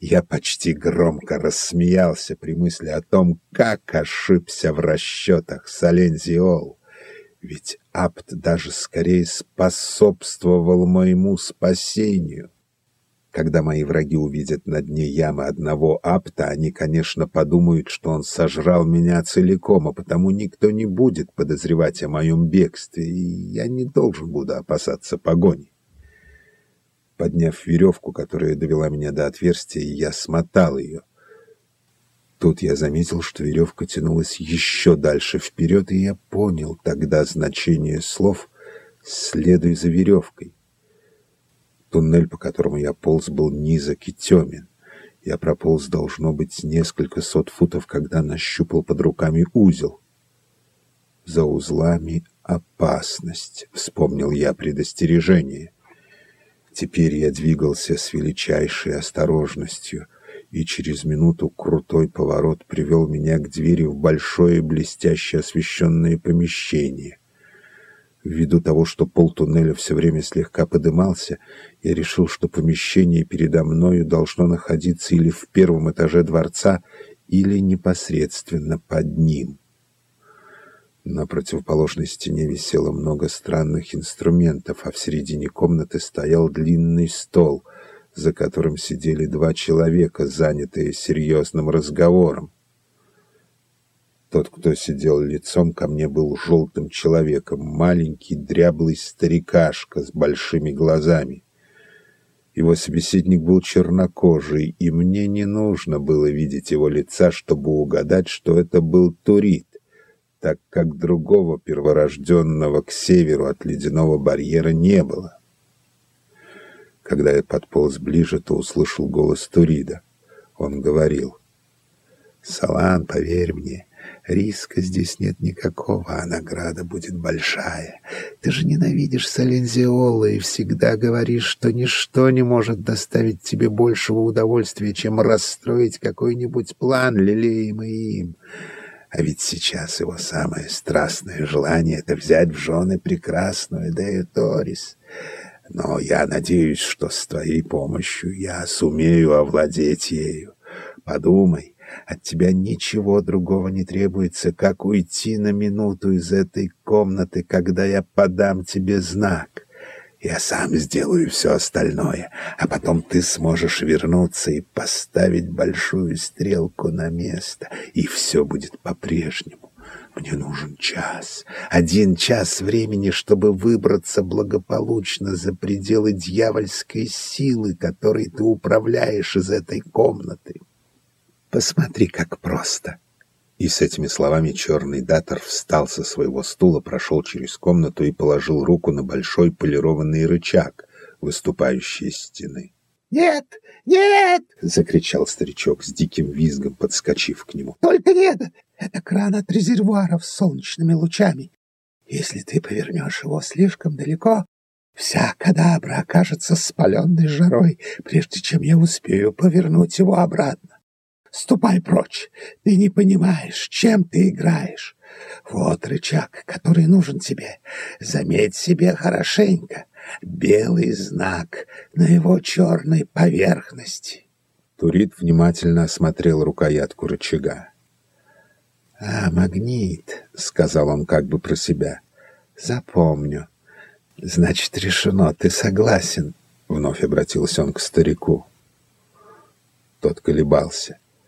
Я почти громко рассмеялся при мысли о том, как ошибся в расчетах Салензиол. Ведь Апт даже скорее способствовал моему спасению. Когда мои враги увидят на дне ямы одного Апта, они, конечно, подумают, что он сожрал меня целиком, а потому никто не будет подозревать о моем бегстве, и я не должен буду опасаться погони. Подняв веревку, которая довела меня до отверстия, я смотал ее. Тут я заметил, что веревка тянулась еще дальше вперед, и я понял тогда значение слов «следуй за веревкой». Туннель, по которому я полз, был низок и темен. Я прополз, должно быть, несколько сот футов, когда нащупал под руками узел. За узлами опасность, вспомнил я предостережение. Теперь я двигался с величайшей осторожностью, и через минуту крутой поворот привел меня к двери в большое блестяще освещенное помещение. Ввиду того, что пол туннеля все время слегка подымался, я решил, что помещение передо мною должно находиться или в первом этаже дворца, или непосредственно под ним. На противоположной стене висело много странных инструментов, а в середине комнаты стоял длинный стол, за которым сидели два человека, занятые серьезным разговором. Тот, кто сидел лицом ко мне, был желтым человеком, маленький дряблый старикашка с большими глазами. Его собеседник был чернокожий, и мне не нужно было видеть его лица, чтобы угадать, что это был Турит, так как другого перворожденного к северу от ледяного барьера не было. Когда я подполз ближе, то услышал голос Турида. Он говорил, «Салан, поверь мне, Риска здесь нет никакого, а награда будет большая. Ты же ненавидишь Салензиола и всегда говоришь, что ничто не может доставить тебе большего удовольствия, чем расстроить какой-нибудь план, лелеемый им. А ведь сейчас его самое страстное желание — это взять в жены прекрасную Дею Торис. Но я надеюсь, что с твоей помощью я сумею овладеть ею. Подумай, от тебя ничего другого не требуется, как уйти на минуту из этой комнаты, когда я подам тебе знак. Я сам сделаю все остальное, а потом ты сможешь вернуться и поставить большую стрелку на место, и все будет по-прежнему. Мне нужен час, один час времени, чтобы выбраться благополучно за пределы дьявольской силы, которой ты управляешь из этой комнаты. Посмотри, как просто!» И с этими словами черный датор встал со своего стула, прошел через комнату и положил руку на большой полированный рычаг, выступающий из стены. «Нет! Нет!» — закричал старичок с диким визгом, подскочив к нему. «Только нет! Это кран от резервуаров с солнечными лучами. Если ты повернешь его слишком далеко, вся кадабра окажется спаленной жарой, прежде чем я успею повернуть его обратно. Ступай прочь, ты не понимаешь, чем ты играешь. Вот рычаг, который нужен тебе. Заметь себе хорошенько. Белый знак на его черной поверхности. Турит внимательно осмотрел рукоятку рычага. «А, магнит», — сказал он как бы про себя. «Запомню. Значит, решено, ты согласен», — вновь обратился он к старику. Тот колебался.